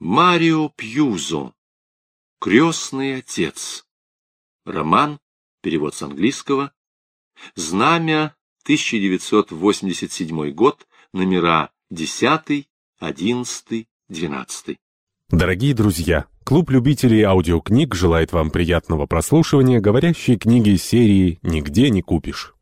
Марио Пьюзо. Крестный отец. Роман. Перевод с английского. Знамя. 1987 год. Номера 10, 11, 12. Дорогие друзья, клуб любителей аудиокниг желает вам приятного прослушивания говорящей книги серии «Нигде не купишь».